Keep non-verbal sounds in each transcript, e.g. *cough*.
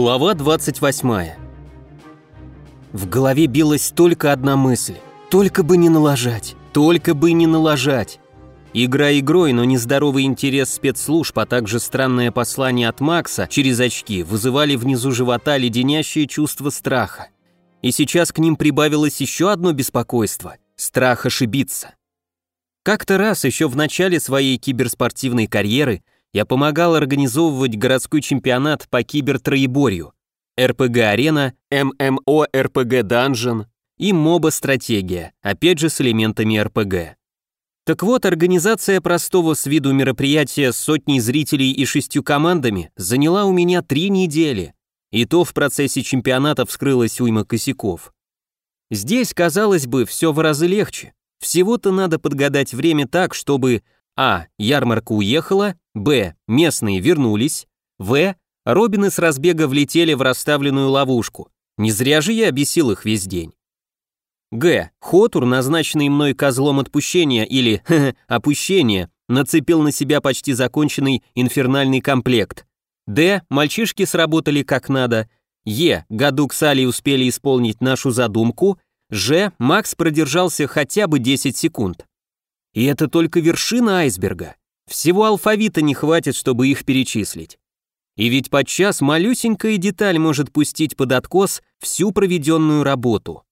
Глава 28. В голове билась только одна мысль. Только бы не налажать, только бы не налажать. Игра игрой, но нездоровый интерес спецслужб, а также странное послание от Макса через очки вызывали внизу живота леденящее чувство страха. И сейчас к ним прибавилось еще одно беспокойство – страх ошибиться. Как-то раз еще в начале своей киберспортивной карьеры – я помогал организовывать городской чемпионат по кибертроеборью, РПГ-арена, ММО РПГ-данжен и моба-стратегия, опять же с элементами РПГ. Так вот, организация простого с виду мероприятия с сотней зрителей и шестью командами заняла у меня три недели, и то в процессе чемпионата вскрылась уйма косяков. Здесь, казалось бы, все в разы легче. Всего-то надо подгадать время так, чтобы а. Ярмарка уехала, Б. Местные вернулись, В. Робины с разбега влетели в расставленную ловушку. Не зря же я обесил их весь день. Г. Хотур, назначенный мной козлом отпущения или *laughs* опущения, нацепил на себя почти законченный инфернальный комплект. Д. Мальчишки сработали как надо. Е. Гадук с Али успели исполнить нашу задумку. Ж. Макс продержался хотя бы 10 секунд. И это только вершина айсберга. Всего алфавита не хватит, чтобы их перечислить. И ведь подчас малюсенькая деталь может пустить под откос всю проведенную работу.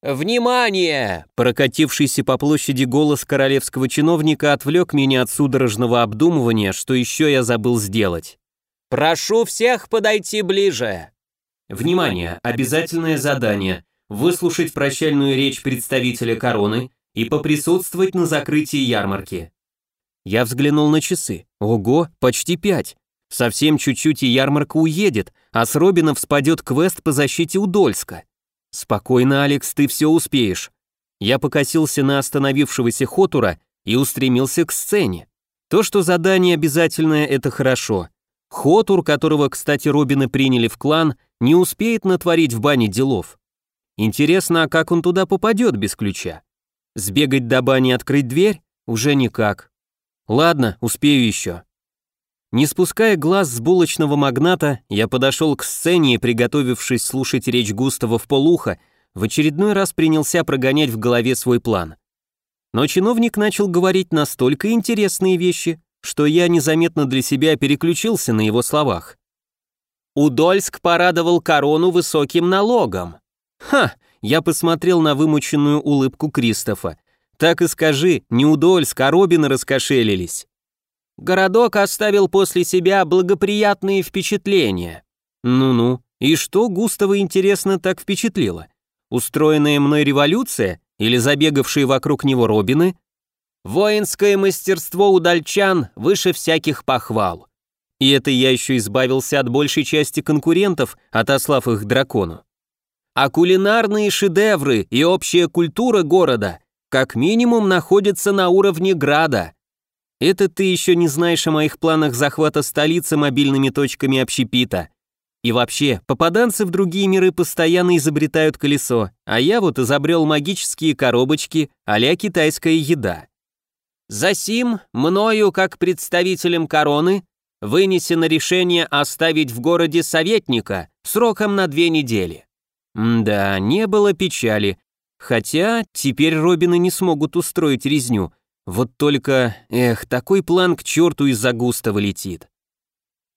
«Внимание!» Прокатившийся по площади голос королевского чиновника отвлек меня от судорожного обдумывания, что еще я забыл сделать. «Прошу всех подойти ближе!» Внимание! Обязательное задание. Выслушать прощальную речь представителя короны и поприсутствовать на закрытии ярмарки. Я взглянул на часы. Ого, почти пять. Совсем чуть-чуть и ярмарка уедет, а с Робином спадет квест по защите Удольска. Спокойно, Алекс, ты все успеешь. Я покосился на остановившегося Хотура и устремился к сцене. То, что задание обязательное, это хорошо. Хотур, которого, кстати, Робины приняли в клан, не успеет натворить в бане делов. Интересно, а как он туда попадет без ключа? Сбегать до бани открыть дверь? Уже никак. Ладно, успею еще. Не спуская глаз с булочного магната, я подошел к сцене и, приготовившись слушать речь Густава в полуха, в очередной раз принялся прогонять в голове свой план. Но чиновник начал говорить настолько интересные вещи, что я незаметно для себя переключился на его словах. Удольск порадовал корону высоким налогом. Ха, я посмотрел на вымученную улыбку Кристофа. Так и скажи, не Удольск, а Робины раскошелились. Городок оставил после себя благоприятные впечатления. Ну-ну, и что Густава интересно так впечатлило? Устроенная мной революция или забегавшие вокруг него Робины? Воинское мастерство удальчан выше всяких похвал. И это я еще избавился от большей части конкурентов, отослав их дракону а кулинарные шедевры и общая культура города как минимум находятся на уровне града. Это ты еще не знаешь о моих планах захвата столицы мобильными точками общепита. И вообще, попаданцы в другие миры постоянно изобретают колесо, а я вот изобрел магические коробочки а китайская еда. Засим, мною, как представителем короны, вынесено решение оставить в городе советника сроком на две недели. Да, не было печали. Хотя теперь Робины не смогут устроить резню. Вот только, эх, такой план к черту из-за густого летит.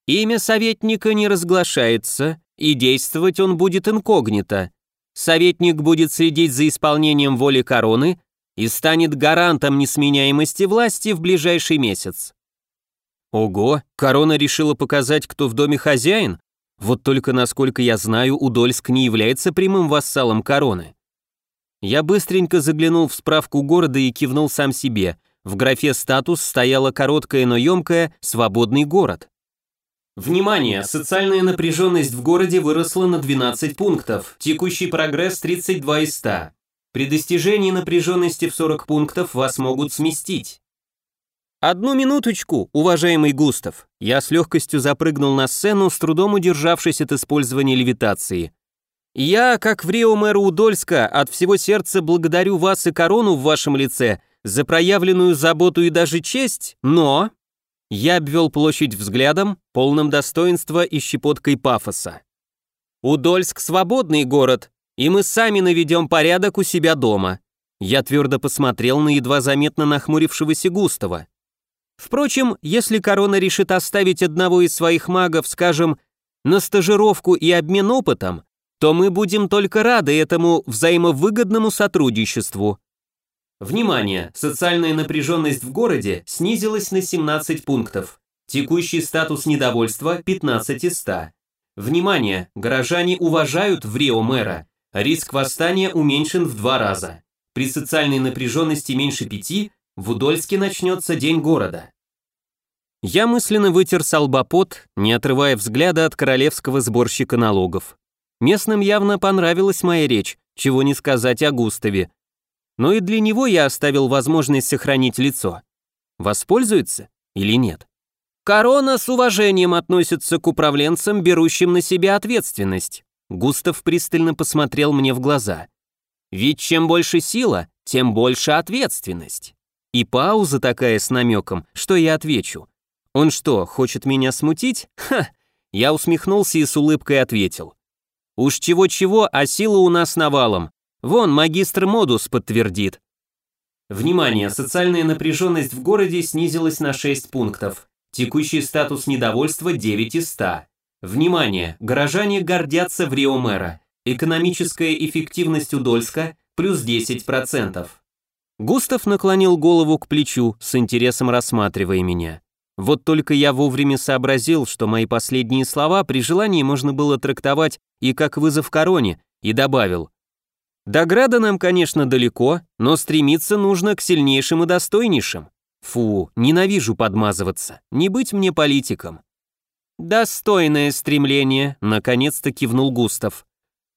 Имя советника не разглашается, и действовать он будет инкогнито. Советник будет следить за исполнением воли короны и станет гарантом несменяемости власти в ближайший месяц. Ого, корона решила показать, кто в доме хозяин? Вот только, насколько я знаю, Удольск не является прямым вассалом короны. Я быстренько заглянул в справку города и кивнул сам себе. В графе «Статус» стояла короткая, но емкая «Свободный город». Внимание! Социальная напряженность в городе выросла на 12 пунктов. Текущий прогресс 32 из 100. При достижении напряженности в 40 пунктов вас могут сместить. «Одну минуточку, уважаемый Густав!» Я с легкостью запрыгнул на сцену, с трудом удержавшись от использования левитации. «Я, как в Рио мэра Удольска, от всего сердца благодарю вас и корону в вашем лице за проявленную заботу и даже честь, но...» Я обвел площадь взглядом, полным достоинства и щепоткой пафоса. Удольск – свободный город, и мы сами наведем порядок у себя дома. Я твердо посмотрел на едва заметно нахмурившегося Густава. Впрочем, если корона решит оставить одного из своих магов, скажем, на стажировку и обмен опытом, то мы будем только рады этому взаимовыгодному сотрудничеству. Внимание! Социальная напряженность в городе снизилась на 17 пунктов. Текущий статус недовольства 15 из 100. Внимание! Горожане уважают в Рио мэра. Риск восстания уменьшен в два раза. При социальной напряженности меньше пяти в Удольске начнется День города. Я мысленно вытер салбопот, не отрывая взгляда от королевского сборщика налогов. Местным явно понравилась моя речь, чего не сказать о Густаве, но и для него я оставил возможность сохранить лицо. Воспользуется или нет? Корона с уважением относится к управленцам, берущим на себя ответственность. Густав пристально посмотрел мне в глаза. Ведь чем больше сила, тем больше ответственность. И пауза такая с намеком, что я отвечу. Он что, хочет меня смутить? Ха! Я усмехнулся и с улыбкой ответил. Уж чего-чего, а сила у нас навалом. Вон, магистр Модус подтвердит. Внимание, социальная напряженность в городе снизилась на 6 пунктов. Текущий статус недовольства 9 из 100. Внимание, горожане гордятся в Рио мэра. Экономическая эффективность Удольска плюс 10%. Густав наклонил голову к плечу, с интересом рассматривая меня. Вот только я вовремя сообразил, что мои последние слова при желании можно было трактовать и как вызов короне, и добавил до града нам, конечно, далеко, но стремиться нужно к сильнейшим и достойнейшим. Фу, ненавижу подмазываться, не быть мне политиком. Достойное стремление, наконец-то кивнул Густав.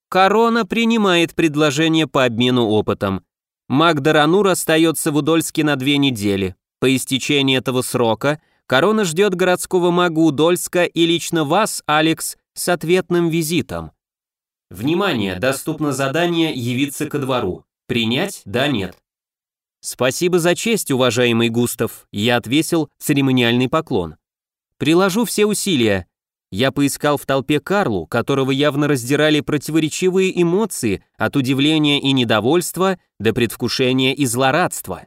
Корона принимает предложение по обмену опытом. Маг Даранур остается в Удольске на две недели. По истечении этого срока Корона ждет городского мага Удольска и лично вас, Алекс, с ответным визитом. Внимание, доступно задание «Явиться ко двору». Принять? Да, нет. Спасибо за честь, уважаемый Густав. Я отвесил церемониальный поклон. Приложу все усилия. Я поискал в толпе Карлу, которого явно раздирали противоречивые эмоции от удивления и недовольства до предвкушения и злорадства.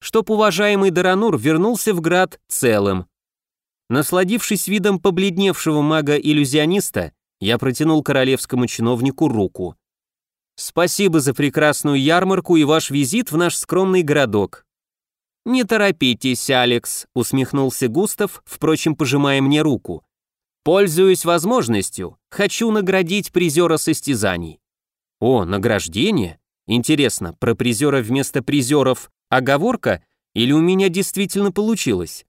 Чтоб уважаемый Даранур вернулся в град целым. Насладившись видом побледневшего мага-иллюзиониста, я протянул королевскому чиновнику руку. «Спасибо за прекрасную ярмарку и ваш визит в наш скромный городок». «Не торопитесь, Алекс», — усмехнулся Густав, впрочем, пожимая мне руку. «Пользуюсь возможностью, хочу наградить призера состязаний». «О, награждение? Интересно, про призера вместо призеров оговорка или у меня действительно получилось?»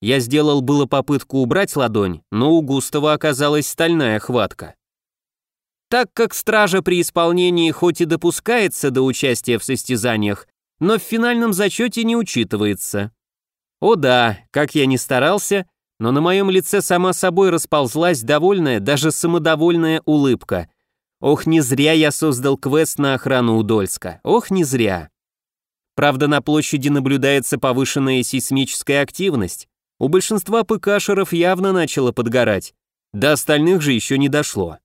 Я сделал было попытку убрать ладонь, но у Густава оказалась стальная хватка. Так как стража при исполнении хоть и допускается до участия в состязаниях, но в финальном зачете не учитывается. О да, как я ни старался, но на моем лице сама собой расползлась довольная, даже самодовольная улыбка. Ох, не зря я создал квест на охрану Удольска. Ох, не зря. Правда, на площади наблюдается повышенная сейсмическая активность, у большинства ПКшеров явно начало подгорать. До остальных же еще не дошло.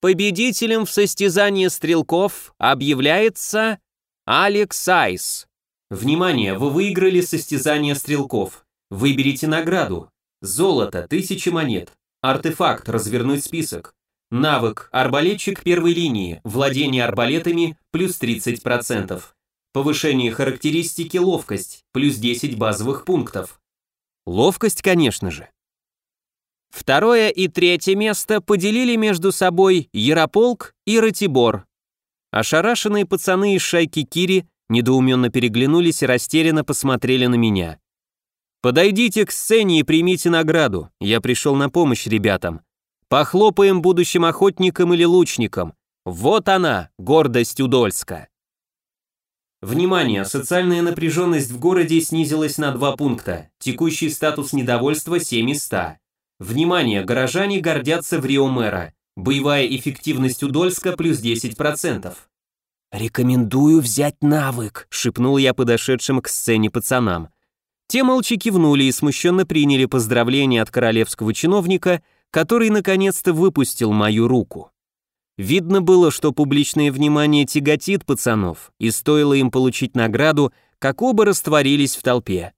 Победителем в состязании стрелков объявляется Алекс Айс. Внимание, вы выиграли состязание стрелков. Выберите награду. Золото, 1000 монет. Артефакт, развернуть список. Навык, арбалетчик первой линии, владение арбалетами, плюс 30%. Повышение характеристики ловкость, плюс 10 базовых пунктов. Ловкость, конечно же. Второе и третье место поделили между собой Ярополк и Ратибор. Ошарашенные пацаны из шайки Кири недоуменно переглянулись и растерянно посмотрели на меня. «Подойдите к сцене и примите награду, я пришел на помощь ребятам. Похлопаем будущим охотникам или лучникам. Вот она, гордость Удольска». Внимание, социальная напряженность в городе снизилась на 2 пункта. Текущий статус недовольства 7 из 100. Внимание, горожане гордятся в Рио мэра. Боевая эффективность Удольска плюс 10%. «Рекомендую взять навык», — шепнул я подошедшим к сцене пацанам. Те молча кивнули и смущенно приняли поздравления от королевского чиновника, который наконец-то выпустил мою руку. Видно было, что публичное внимание тяготит пацанов, и стоило им получить награду, как оба растворились в толпе.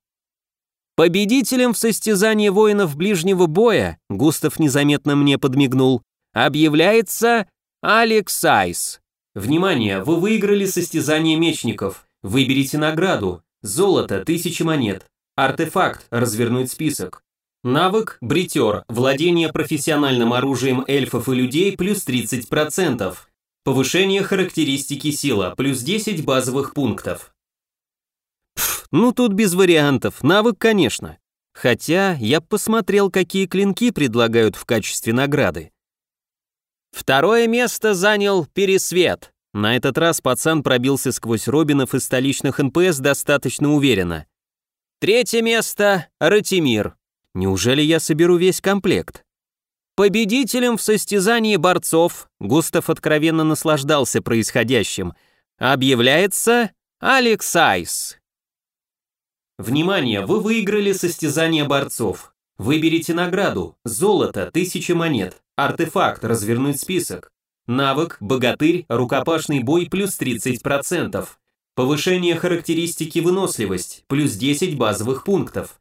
Победителем в состязании воинов ближнего боя, Густав незаметно мне подмигнул, объявляется Алекс Айс. Внимание, вы выиграли состязание мечников. Выберите награду. Золото, тысячи монет. Артефакт, развернуть список. Навык «Бритер», владение профессиональным оружием эльфов и людей плюс 30%. Повышение характеристики сила, плюс 10 базовых пунктов. Пф, ну тут без вариантов, навык, конечно. Хотя я посмотрел, какие клинки предлагают в качестве награды. Второе место занял Пересвет. На этот раз пацан пробился сквозь Робинов и столичных НПС достаточно уверенно. Третье место – Ратимир. Неужели я соберу весь комплект? Победителем в состязании борцов, Густав откровенно наслаждался происходящим, объявляется Алекс Айс. Внимание, вы выиграли состязание борцов. Выберите награду. Золото, 1000 монет. Артефакт, развернуть список. Навык, богатырь, рукопашный бой плюс 30%. Повышение характеристики выносливость, плюс 10 базовых пунктов.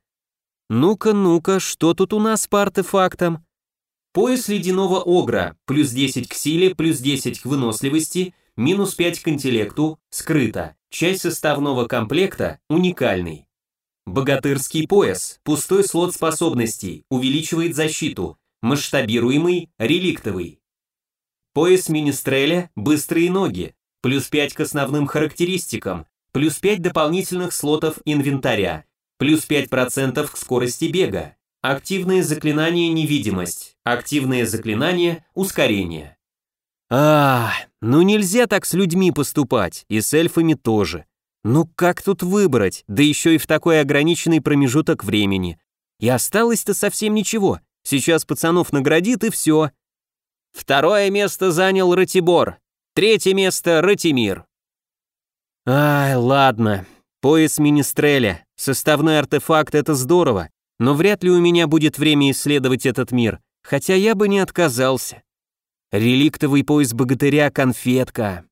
Ну-ка, ну-ка, что тут у нас по артефактам? Пояс ледяного огра, плюс 10 к силе, плюс 10 к выносливости, минус 5 к интеллекту, скрыто. Часть составного комплекта уникальный. Богатырский пояс, пустой слот способностей, увеличивает защиту, масштабируемый, реликтовый. Пояс Министреля, быстрые ноги, плюс 5 к основным характеристикам, плюс 5 дополнительных слотов инвентаря, плюс 5% к скорости бега, активное заклинание невидимость, активное заклинание ускорение. А, ну нельзя так с людьми поступать, и с эльфами тоже. Ну как тут выбрать, да еще и в такой ограниченный промежуток времени. И осталось-то совсем ничего, сейчас пацанов наградит и все. Второе место занял Ратибор, третье место Ратимир. Ай, ладно, Пояс Министреля, составной артефакт — это здорово, но вряд ли у меня будет время исследовать этот мир, хотя я бы не отказался. Реликтовый пояс богатыря — конфетка.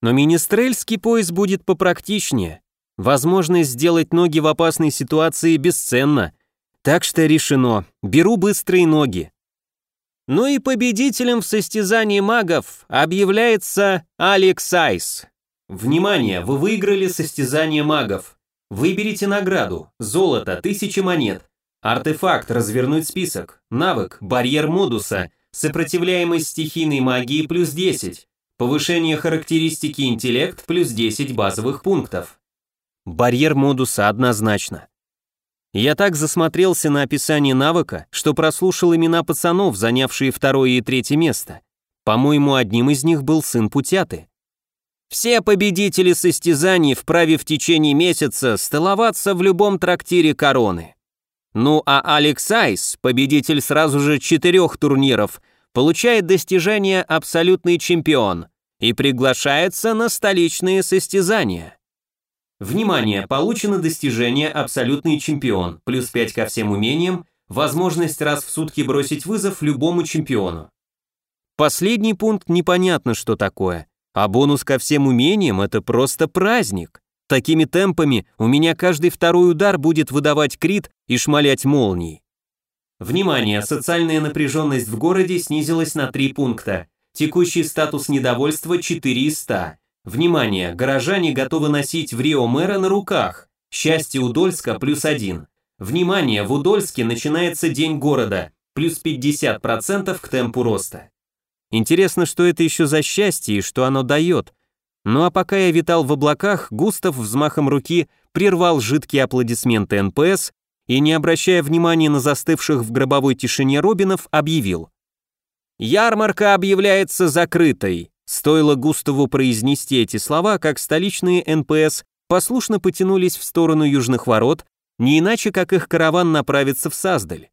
Но министрельский пояс будет попрактичнее. Возможность сделать ноги в опасной ситуации бесценна. Так что решено, беру быстрые ноги. Ну и победителем в состязании магов объявляется Алекс Айс. Внимание, вы выиграли состязание магов. Выберите награду. Золото, 1000 монет. Артефакт, развернуть список. Навык, барьер модуса. Сопротивляемость стихийной магии плюс 10. Повышение характеристики интеллект плюс 10 базовых пунктов. Барьер модуса однозначно. Я так засмотрелся на описание навыка, что прослушал имена пацанов, занявшие второе и третье место. По-моему, одним из них был сын Путяты. Все победители состязаний вправе в течение месяца столоваться в любом трактире короны. Ну а Алекс Айс, победитель сразу же четырех турниров, получает достижение «Абсолютный чемпион» и приглашается на столичные состязания. Внимание, получено достижение «Абсолютный чемпион», плюс 5 ко всем умениям, возможность раз в сутки бросить вызов любому чемпиону. Последний пункт непонятно, что такое. А бонус ко всем умениям – это просто праздник. Такими темпами у меня каждый второй удар будет выдавать крит и шмалять молнии. Внимание, социальная напряженность в городе снизилась на 3 пункта. Текущий статус недовольства 4 из 100. Внимание, горожане готовы носить врио мэра на руках. Счастье Удольска плюс 1. Внимание, в Удольске начинается День города, плюс 50% к темпу роста. Интересно, что это еще за счастье и что оно дает. Ну а пока я витал в облаках, Густав взмахом руки прервал жидкие аплодисменты НПС и, не обращая внимания на застывших в гробовой тишине Робинов, объявил. «Ярмарка объявляется закрытой». Стоило Густаву произнести эти слова, как столичные НПС послушно потянулись в сторону южных ворот, не иначе как их караван направится в Саздаль.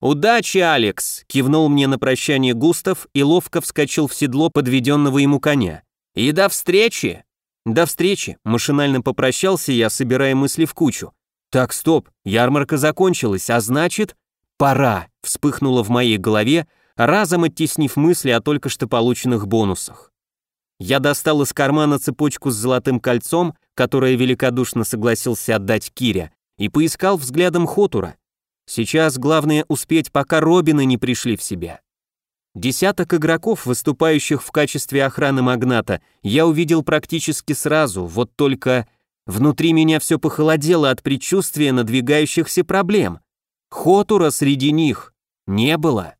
«Удачи, Алекс!» – кивнул мне на прощание Густав и ловко вскочил в седло подведенного ему коня. «И до встречи!» «До встречи!» – машинально попрощался я, собирая мысли в кучу. Так, стоп, ярмарка закончилась, а значит, пора, вспыхнуло в моей голове, разом оттеснив мысли о только что полученных бонусах. Я достал из кармана цепочку с золотым кольцом, которое великодушно согласился отдать Киря, и поискал взглядом Хотура. Сейчас главное успеть, пока Робины не пришли в себя. Десяток игроков, выступающих в качестве охраны магната, я увидел практически сразу, вот только внутри меня все похолодело от предчувствия надвигающихся проблем. Хотура среди них не было.